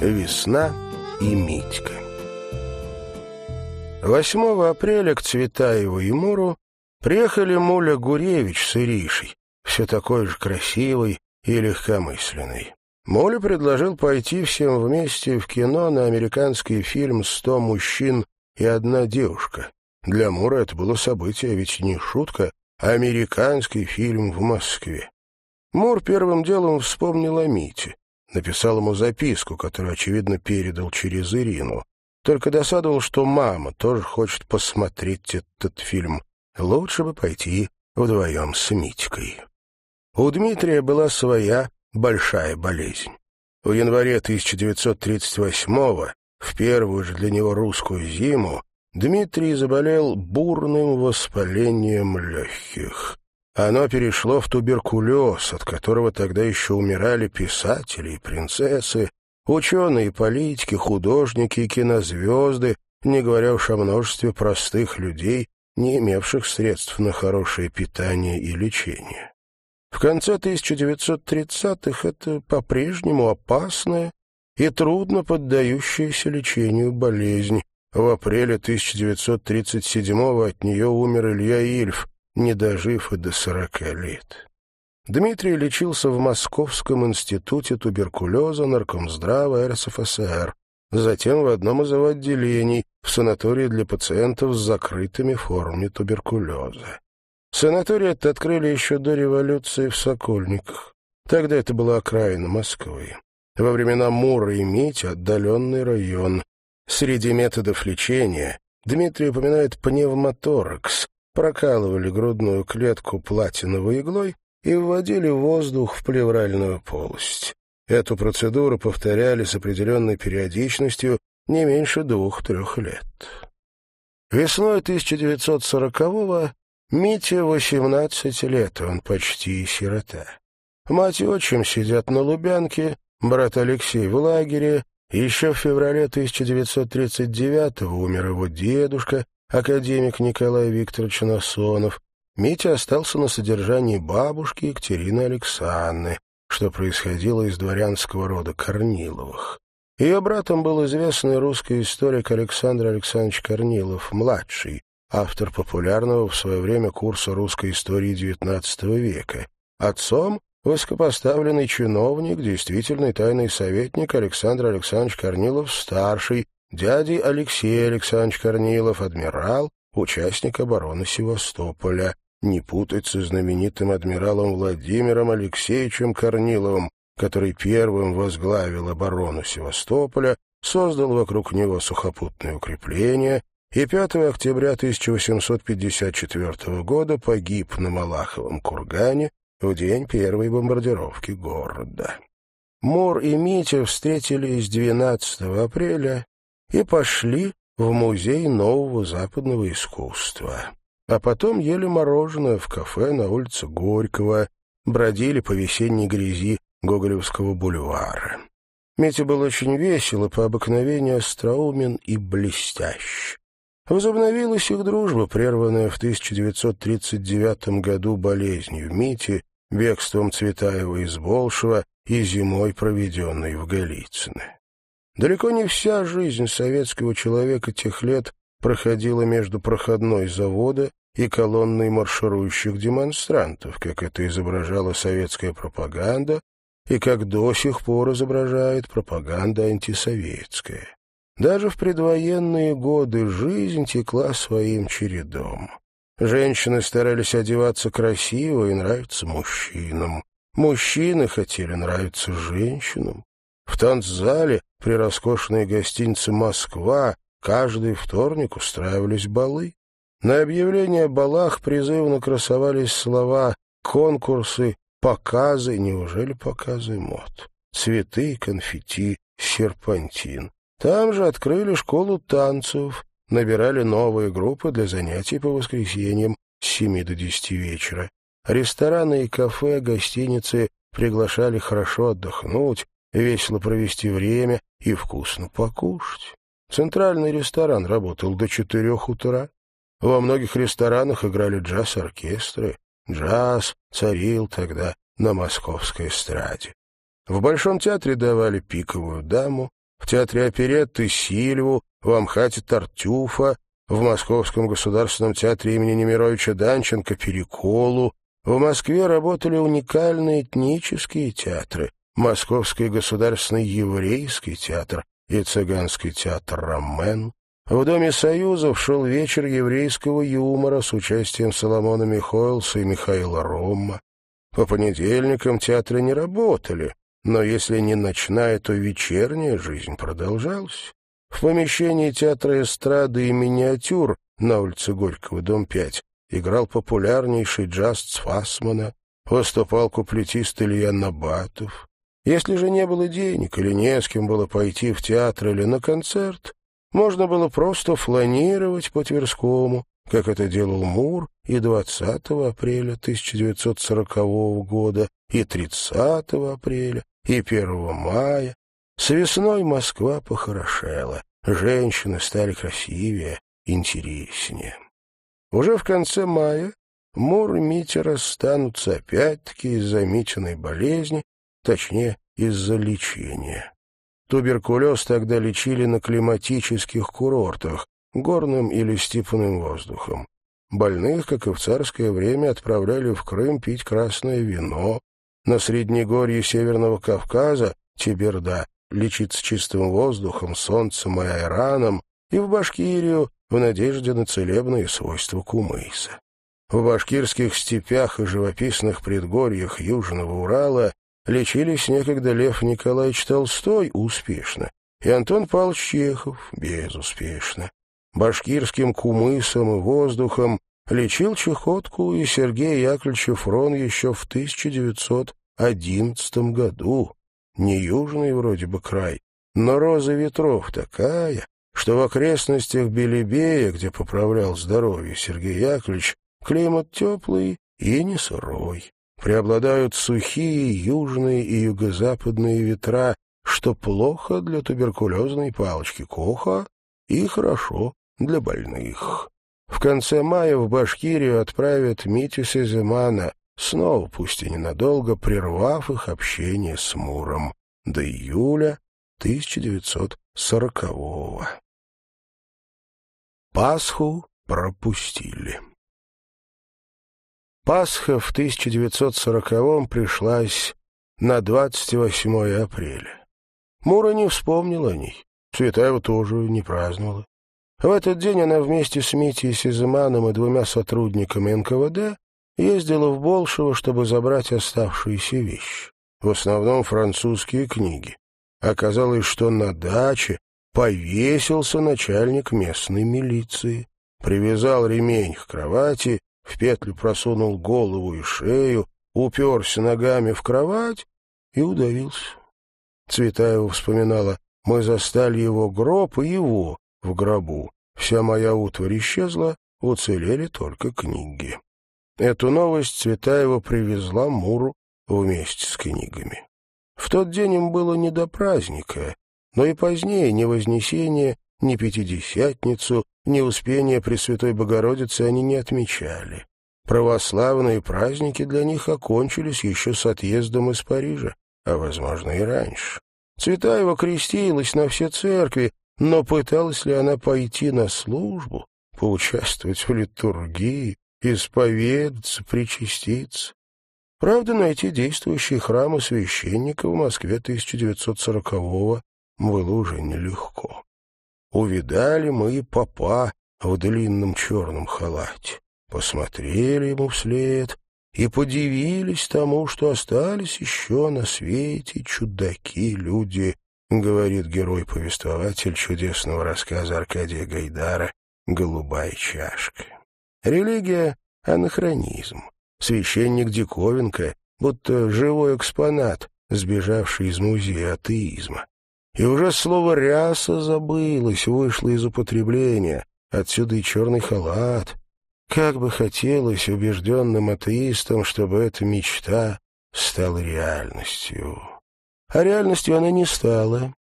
Весна и Митька. 8 апреля к Цветаеву и Муру приехали Муля Гуревич с Иришей, все такой же красивый и легкомысленный. Муля предложил пойти всем вместе в кино на американский фильм «Сто мужчин и одна девушка». Для Мура это было событие, ведь не шутка, а американский фильм в Москве. Мур первым делом вспомнил о Мите. Написал ему записку, которую, очевидно, передал через Ирину. Только досадовал, что мама тоже хочет посмотреть этот фильм. Лучше бы пойти вдвоем с Митькой. У Дмитрия была своя большая болезнь. В январе 1938-го, в первую же для него русскую зиму, Дмитрий заболел бурным воспалением легких. Оно перешло в туберкулез, от которого тогда еще умирали писатели и принцессы, ученые, политики, художники и кинозвезды, не говоря уж о множестве простых людей, не имевших средств на хорошее питание и лечение. В конце 1930-х это по-прежнему опасная и трудно поддающаяся лечению болезнь. В апреле 1937-го от нее умер Илья Ильф, не дожив и до сорока лет. Дмитрий лечился в Московском институте туберкулеза наркомздрава РСФСР, затем в одном из его отделений, в санатории для пациентов с закрытыми формами туберкулеза. Санаторий этот открыли еще до революции в Сокольниках. Тогда это была окраина Москвы. Во времена Мура и Мити отдаленный район. Среди методов лечения Дмитрий упоминает пневмоторакс, прокалывали грудную клетку платиновой иглой и вводили воздух в плевральную полость. Эту процедуру повторяли с определенной периодичностью не меньше двух-трех лет. Весной 1940-го Мите 18 лет, он почти сирота. Мать и отчим сидят на Лубянке, брат Алексей в лагере. Еще в феврале 1939-го умер его дедушка, академик Николай Викторович Насонов, Митя остался на содержании бабушки Екатерины Александры, что происходило из дворянского рода Корниловых. Ее братом был известный русский историк Александр Александрович Корнилов, младший, автор популярного в свое время курса русской истории XIX века. Отцом — высокопоставленный чиновник, действительный тайный советник Александр Александрович Корнилов-старший, дядей Алексей Александрович Корнилов, адмирал, участник обороны Севастополя, не путать со знаменитым адмиралом Владимиром Алексеевичем Корниловым, который первым возглавил оборону Севастополя, создал вокруг него сухопутные укрепления и 5 октября 1854 года погиб на Малаховом кургане в день первой бомбардировки города. Мор и Митя встретились 12 апреля и пошли в музей нового западного искусства. А потом ели мороженое в кафе на улице Горького, бродили по весенней грязи Гоголевского бульвара. Митя был очень весел и по обыкновению остроумен и блестящ. Возобновилась их дружба, прерванная в 1939 году болезнью Мити, бегством Цветаева из Болшева и зимой, проведенной в Голицыно. Далеко не вся жизнь советского человека тех лет проходила между проходной завода и колонной марширующих демонстрантов, как это изображала советская пропаганда и как до сих пор изображает пропаганда антисоветская. Даже в предвоенные годы жизнь текла своим чередом. Женщины старались одеваться красиво и нравиться мужчинам. Мужчины хотели нравиться женщинам. В танцзале при роскошной гостинице «Москва» каждый вторник устраивались балы. На объявление о балах призывно красовались слова «конкурсы», «показы», неужели показы мод, «цветы», «конфетти», «серпантин». Там же открыли школу танцев, набирали новые группы для занятий по воскресеньям с семи до десяти вечера. Рестораны и кафе, гостиницы приглашали хорошо отдохнуть, весело провести время и вкусно покушать. Центральный ресторан работал до четырех утра. Во многих ресторанах играли джаз-оркестры. Джаз царил тогда на московской эстраде. В Большом театре давали пиковую даму, в театре оперетты Сильву, в Амхате Тартюфа, в Московском государственном театре имени Немировича Данченко Переколу. В Москве работали уникальные этнические театры, Московский государственный еврейский театр и цыганский театр «Ромен». В Доме Союзов шел вечер еврейского юмора с участием Соломона Михоэлса и Михаила Рома. По понедельникам театры не работали, но если не ночная, то вечерняя жизнь продолжалась. В помещении театра эстрады и миниатюр на улице Горького, дом 5, играл популярнейший джаз Цфасмана, выступал куплетист Илья Набатов. Если же не было денег или не с кем было пойти в театр или на концерт, можно было просто фланировать по Тверскому, как это делал Мур и 20 апреля 1940 года, и 30 апреля, и 1 мая. С весной Москва похорошела, женщины стали красивее, интереснее. Уже в конце мая Мур и Митя расстанутся опять-таки из-за Митиной болезни, точнее, из-за лечения. Туберкулез тогда лечили на климатических курортах, горным или степным воздухом. Больных, как и в царское время, отправляли в Крым пить красное вино. На Среднегорье Северного Кавказа, Тиберда, лечиться чистым воздухом, солнцем и айраном, и в Башкирию в надежде на целебные свойства кумыса. В башкирских степях и живописных предгорьях Южного Урала лечились некогда Лев Николаевич Толстой успешно и Антон Павлович Чехов безуспешно. Башкирским кумысом и воздухом лечил чехотку и Сергей Яковлевич Фрон еще в 1911 году. Не южный вроде бы край, но роза ветров такая, что в окрестностях Белебея, где поправлял здоровье Сергей Яковлевич, климат теплый и не сырой. Преобладают сухие южные и юго-западные ветра, что плохо для туберкулезной палочки Коха и хорошо для больных. В конце мая в Башкирию отправят Митю Сеземана, снова, пусть и ненадолго, прервав их общение с Муром до июля 1940-го. Пасху пропустили. Пасха в 1940-м пришлась на 28 апреля. Мура не вспомнила о ней. Цветаева тоже не праздновала. В этот день она вместе с Митей Сизыманом и двумя сотрудниками НКВД ездила в Болшево, чтобы забрать оставшиеся вещи. В основном французские книги. Оказалось, что на даче повесился начальник местной милиции. Привязал ремень к кровати в петлю просунул голову и шею, уперся ногами в кровать и удавился. Цветаева вспоминала, мы застали его гроб и его в гробу. Вся моя утварь исчезла, уцелели только книги. Эту новость Цветаева привезла Муру вместе с книгами. В тот день им было не до праздника, но и позднее ни Вознесение, ни Пятидесятницу, ни Успение Пресвятой Богородицы они не отмечали. Православные праздники для них окончились еще с отъездом из Парижа, а, возможно, и раньше. Цветаева крестилась на все церкви, но пыталась ли она пойти на службу, поучаствовать в литургии, исповедаться, причаститься? Правда, найти действующие храмы священника в Москве 1940-го было уже нелегко. Увидали мы папа в длинном черном халате, посмотрели ему вслед и подивились тому, что остались еще на свете чудаки-люди, говорит герой-повествователь чудесного рассказа Аркадия Гайдара «Голубая чашка». Религия — анахронизм, священник диковинка, будто живой экспонат, сбежавший из музея атеизма. И уже слово «ряса» забылось, вышло из употребления. Отсюда и черный халат. Как бы хотелось убежденным атеистам, чтобы эта мечта стала реальностью. А реальностью она не стала.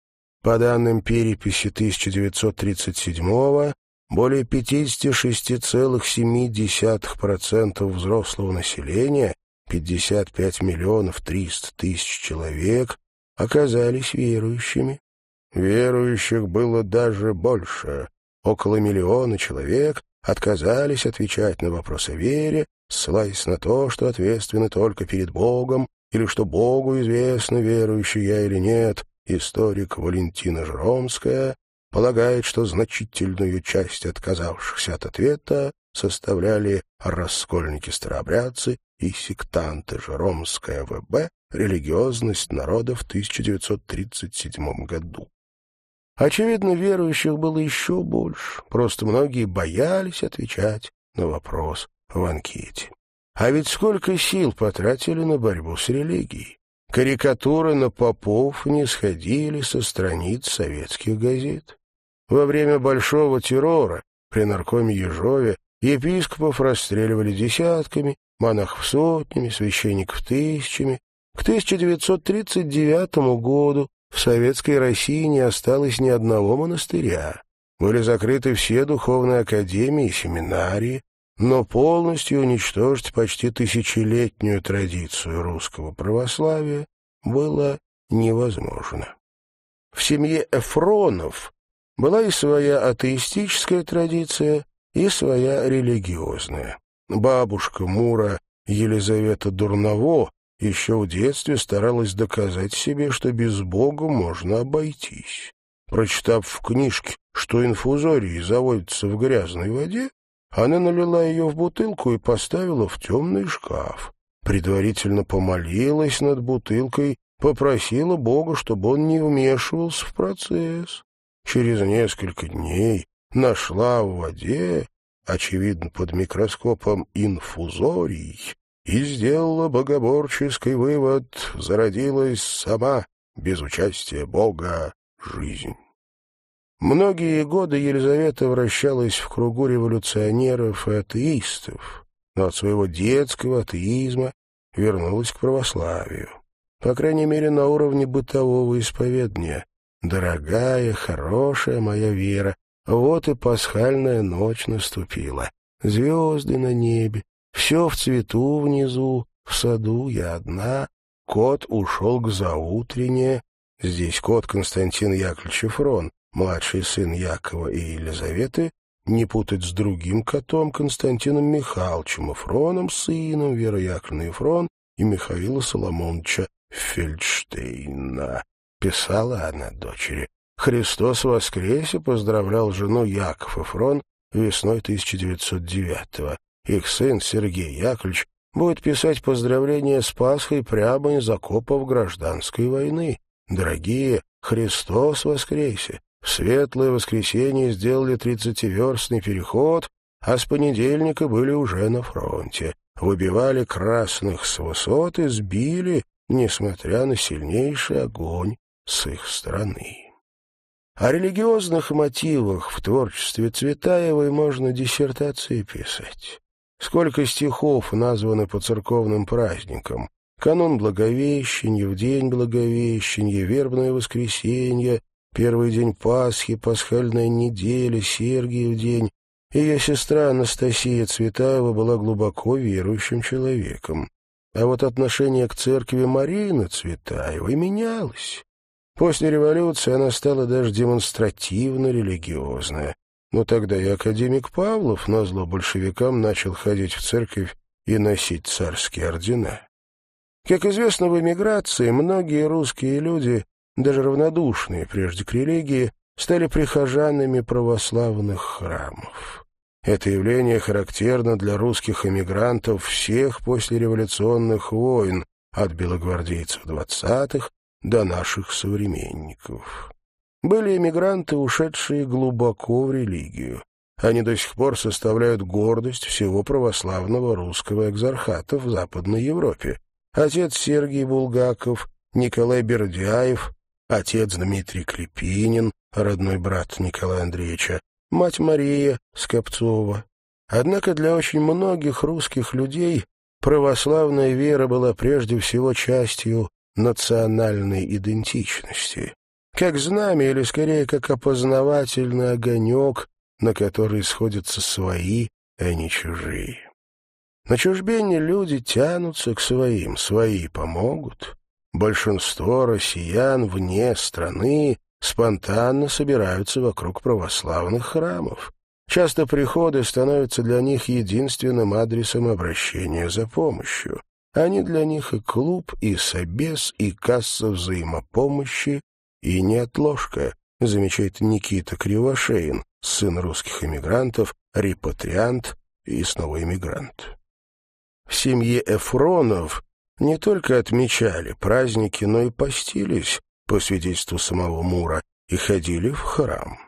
По данным переписи 1937-го, более 56,7% взрослого населения, 55 миллионов 300 тысяч человек, оказались верующими. Верующих было даже больше. Около миллиона человек отказались отвечать на вопрос о вере, ссылаясь на то, что ответственны только перед Богом, или что Богу известно, верующий я или нет. Историк Валентина Жромская полагает, что значительную часть отказавшихся от ответа составляли раскольники-старообрядцы и сектанты Жеромская ВБ «Религиозность народа» в 1937 году. Очевидно, верующих было еще больше, просто многие боялись отвечать на вопрос в анкете. А ведь сколько сил потратили на борьбу с религией. Карикатуры на попов не сходили со страниц советских газет. Во время Большого террора при наркоме Ежове епископов расстреливали десятками, монахов сотнями, священников тысячами. К 1939 году в советской России не осталось ни одного монастыря. Были закрыты все духовные академии и семинарии, но полностью уничтожить почти тысячелетнюю традицию русского православия было невозможно. В семье Эфронов была и своя атеистическая традиция, и своя религиозная. Бабушка Мура Елизавета Дурново еще в детстве старалась доказать себе, что без Бога можно обойтись. Прочитав в книжке, что инфузории заводятся в грязной воде, она налила ее в бутылку и поставила в темный шкаф. Предварительно помолилась над бутылкой, попросила Бога, чтобы он не вмешивался в процесс. Через несколько дней нашла в воде, очевидно, под микроскопом инфузорий, и сделала богоборческий вывод, зародилась сама, без участия Бога, жизнь. Многие годы Елизавета вращалась в кругу революционеров и атеистов, но от своего детского атеизма вернулась к православию. По крайней мере, на уровне бытового исповедания. «Дорогая, хорошая моя вера, вот и пасхальная ночь наступила. Звезды на небе, все в цвету внизу, в саду я одна. Кот ушел к заутрене. Здесь кот Константин Яковлевич Фрон, младший сын Якова и Елизаветы, не путать с другим котом Константином Михайловичем Фроном, сыном Веры Яковлевны Фрон и Михаила Соломоновича Фельдштейна. Писала она дочери. Христос воскресе поздравлял жену Яков Эфрон весной 1909-го. Их сын Сергей Яковлевич будет писать поздравления с Пасхой прямо из окопов гражданской войны. Дорогие, Христос воскресе! В светлое воскресенье сделали тридцативерстный переход, а с понедельника были уже на фронте. Выбивали красных с высот и сбили, несмотря на сильнейший огонь с их стороны. О религиозных мотивах в творчестве Цветаевой можно диссертации писать. Сколько стихов названы по церковным праздникам. Канон Благовещения, в день Благовещения, вербное воскресенье, первый день Пасхи, пасхальная неделя, Сергиев день. Ее сестра Анастасия Цветаева была глубоко верующим человеком. А вот отношение к церкви Марины Цветаевой менялось. После революции она стала даже демонстративно религиозная. Но тогда и академик Павлов, назло большевикам, начал ходить в церковь и носить царские ордена. Как известно, в эмиграции многие русские люди, даже равнодушные прежде к религии, стали прихожанами православных храмов. Это явление характерно для русских эмигрантов всех послереволюционных войн, от белогвардейцев двадцатых до наших современников. Были эмигранты, ушедшие глубоко в религию. Они до сих пор составляют гордость всего православного русского экзархата в Западной Европе. Отец Сергий Булгаков, Николай Бердяев, отец Дмитрий Клепинин, родной брат Николая Андреевича, мать Мария Скопцова. Однако для очень многих русских людей православная вера была прежде всего частью национальной идентичности, как знамя или, скорее, как опознавательный огонек, на который сходятся свои, а не чужие. На чужбине люди тянутся к своим, свои помогут. Большинство россиян вне страны спонтанно собираются вокруг православных храмов. Часто приходы становятся для них единственным адресом обращения за помощью. Они для них и клуб, и собес, и касса взаимопомощи, и неотложка, замечает Никита Кривошеин, сын русских эмигрантов, репатриант и снова эмигрант. В семье Эфронов не только отмечали праздники, но и постились, по свидетельству самого Мура, и ходили в храм.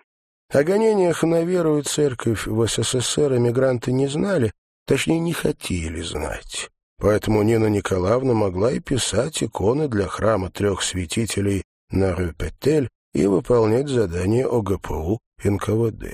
О гонениях на веру и церковь в СССР эмигранты не знали, точнее, не хотели знать. Поэтому Нина Николаевна могла и писать иконы для храма трех святителей на Рюпетель и выполнять задания ОГПУ НКВД.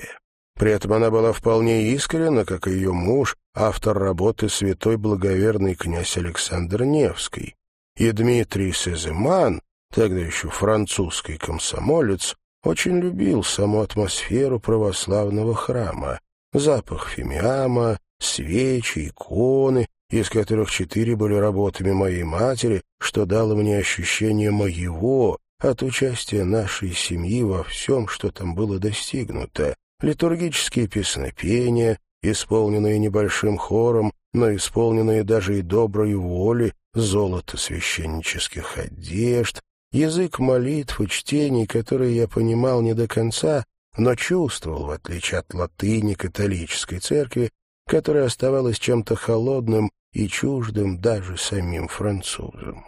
При этом она была вполне искренна, как и ее муж, автор работы «Святой благоверный князь Александр Невский». И Дмитрий Сеземан, тогда еще французский комсомолец, очень любил саму атмосферу православного храма, запах фимиама, свечи, иконы, из которых четыре были работами моей матери, что дало мне ощущение моего, от участия нашей семьи во всем, что там было достигнуто. Литургические песнопения, исполненные небольшим хором, но исполненные даже и доброй воли, золото священнических одежд, язык молитв и чтений, которые я понимал не до конца, но чувствовал, в отличие от латыни католической церкви, которая оставалась чем-то холодным и чуждым даже самим французам.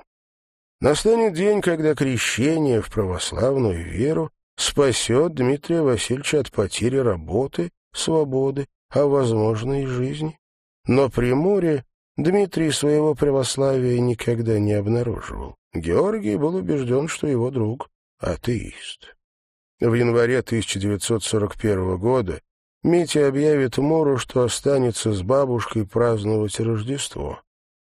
Настанет день, когда крещение в православную веру спасет Дмитрия Васильевича от потери работы, свободы, а, возможно, и жизни. Но при море Дмитрий своего православия никогда не обнаруживал. Георгий был убежден, что его друг — атеист. В январе 1941 года Митя объявит Муру, что останется с бабушкой праздновать Рождество.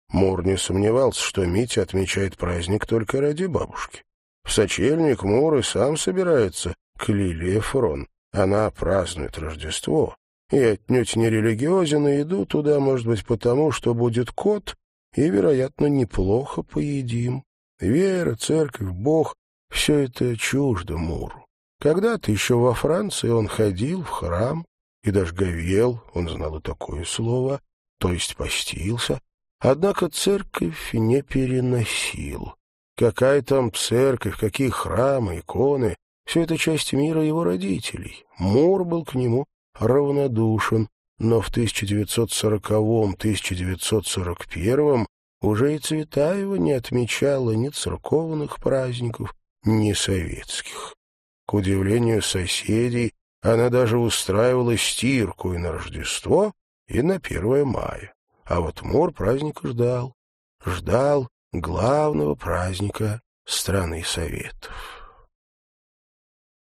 Мур не сомневался, что Митя отмечает праздник только ради бабушки. В сочельник Мур и сам собирается к Лилии Фрон. Она празднует Рождество. И отнюдь не религиозен, и иду туда, может быть, потому, что будет кот, и, вероятно, неплохо поедим. Вера, церковь, Бог — все это чуждо Муру. Когда-то еще во Франции он ходил в храм и даже говел, он знал и такое слово, то есть постился, Однако церковь не переносил. Какая там церковь, какие храмы, иконы — все это часть мира его родителей. Мур был к нему равнодушен, но в 1940-1941 уже и Цветаева не отмечала ни церковных праздников, ни советских. К удивлению соседей, она даже устраивала стирку и на Рождество, и на 1 мая. А вот Мор праздника ждал. Ждал главного праздника страны Советов.